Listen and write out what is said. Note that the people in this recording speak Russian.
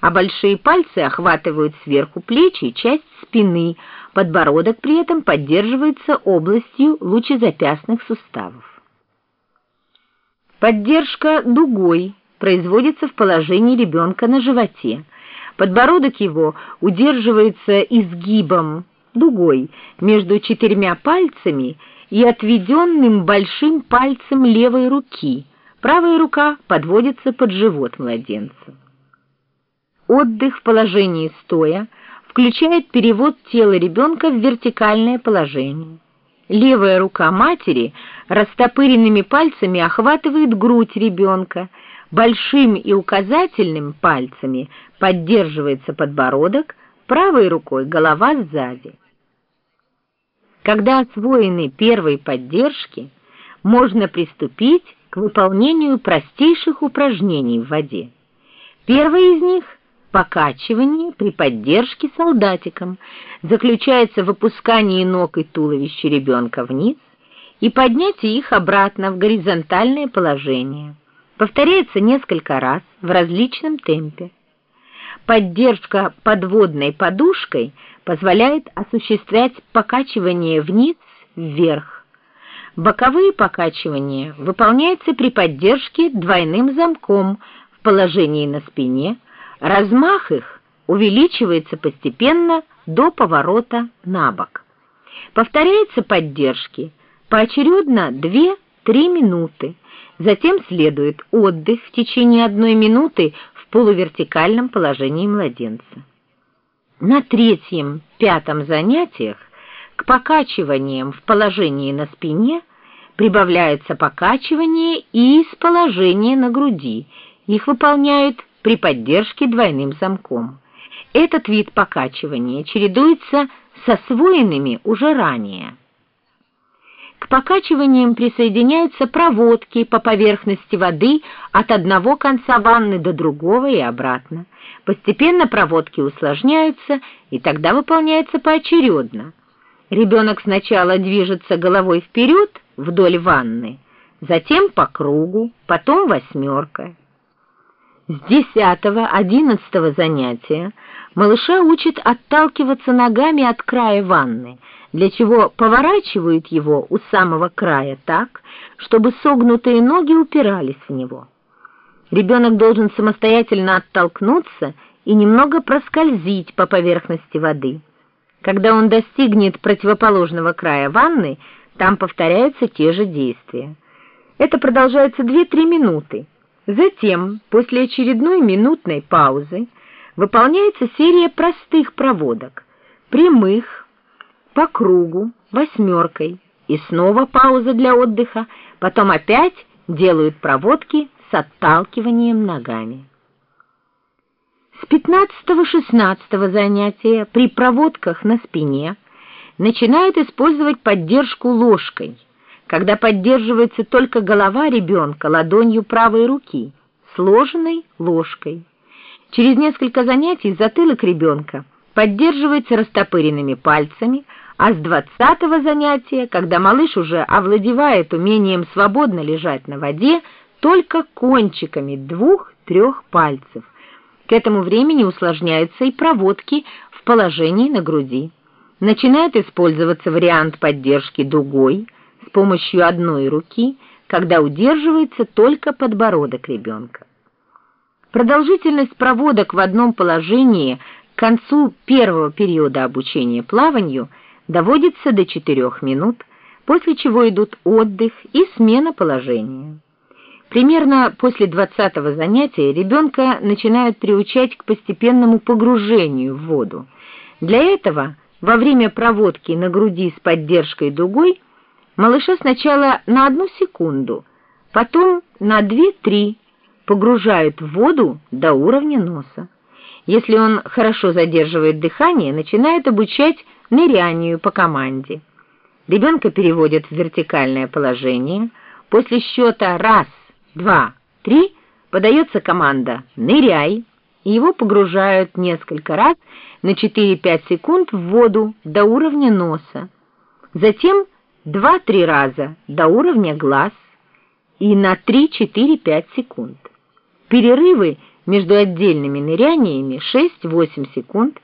а большие пальцы охватывают сверху плечи и часть спины, подбородок при этом поддерживается областью лучезапястных суставов. Поддержка дугой производится в положении ребенка на животе. Подбородок его удерживается изгибом, дугой, между четырьмя пальцами и отведенным большим пальцем левой руки. Правая рука подводится под живот младенца. Отдых в положении стоя включает перевод тела ребенка в вертикальное положение. Левая рука матери растопыренными пальцами охватывает грудь ребенка, большим и указательным пальцами поддерживается подбородок, правой рукой голова сзади. Когда освоены первые поддержки, можно приступить к выполнению простейших упражнений в воде. Первое из них покачивание при поддержке солдатиком заключается в опускании ног и туловища ребенка вниз и поднятии их обратно в горизонтальное положение. Повторяется несколько раз в различном темпе. Поддержка подводной подушкой позволяет осуществлять покачивание вниз-вверх. Боковые покачивания выполняются при поддержке двойным замком в положении на спине, Размах их увеличивается постепенно до поворота на бок. Повторяются поддержки поочередно 2-3 минуты. Затем следует отдых в течение одной минуты в полувертикальном положении младенца. На третьем-пятом занятиях к покачиваниям в положении на спине прибавляется покачивание и из положения на груди. Их выполняют при поддержке двойным замком. Этот вид покачивания чередуется с освоенными уже ранее. К покачиваниям присоединяются проводки по поверхности воды от одного конца ванны до другого и обратно. Постепенно проводки усложняются, и тогда выполняется поочередно. Ребенок сначала движется головой вперед вдоль ванны, затем по кругу, потом восьмерка. С десятого-одиннадцатого занятия малыша учат отталкиваться ногами от края ванны, для чего поворачивают его у самого края так, чтобы согнутые ноги упирались в него. Ребенок должен самостоятельно оттолкнуться и немного проскользить по поверхности воды. Когда он достигнет противоположного края ванны, там повторяются те же действия. Это продолжается 2-3 минуты. Затем, после очередной минутной паузы, выполняется серия простых проводок, прямых, по кругу, восьмеркой, и снова пауза для отдыха, потом опять делают проводки с отталкиванием ногами. С 15-16 занятия при проводках на спине начинают использовать поддержку ложкой – когда поддерживается только голова ребенка ладонью правой руки, сложенной ложкой. Через несколько занятий затылок ребенка поддерживается растопыренными пальцами, а с двадцатого занятия, когда малыш уже овладевает умением свободно лежать на воде, только кончиками двух-трех пальцев. К этому времени усложняются и проводки в положении на груди. Начинает использоваться вариант поддержки дугой – с помощью одной руки, когда удерживается только подбородок ребенка. Продолжительность проводок в одном положении к концу первого периода обучения плаванию доводится до 4 минут, после чего идут отдых и смена положения. Примерно после 20-го занятия ребенка начинают приучать к постепенному погружению в воду. Для этого во время проводки на груди с поддержкой дугой Малыша сначала на одну секунду, потом на две-три погружают в воду до уровня носа. Если он хорошо задерживает дыхание, начинает обучать нырянию по команде. Ребенка переводят в вертикальное положение. После счета раз, два, три подается команда «ныряй», и его погружают несколько раз на 4-5 секунд в воду до уровня носа. Затем два-три раза до уровня глаз и на 3-4-5 секунд. Перерывы между отдельными ныряниями 6-8 секунд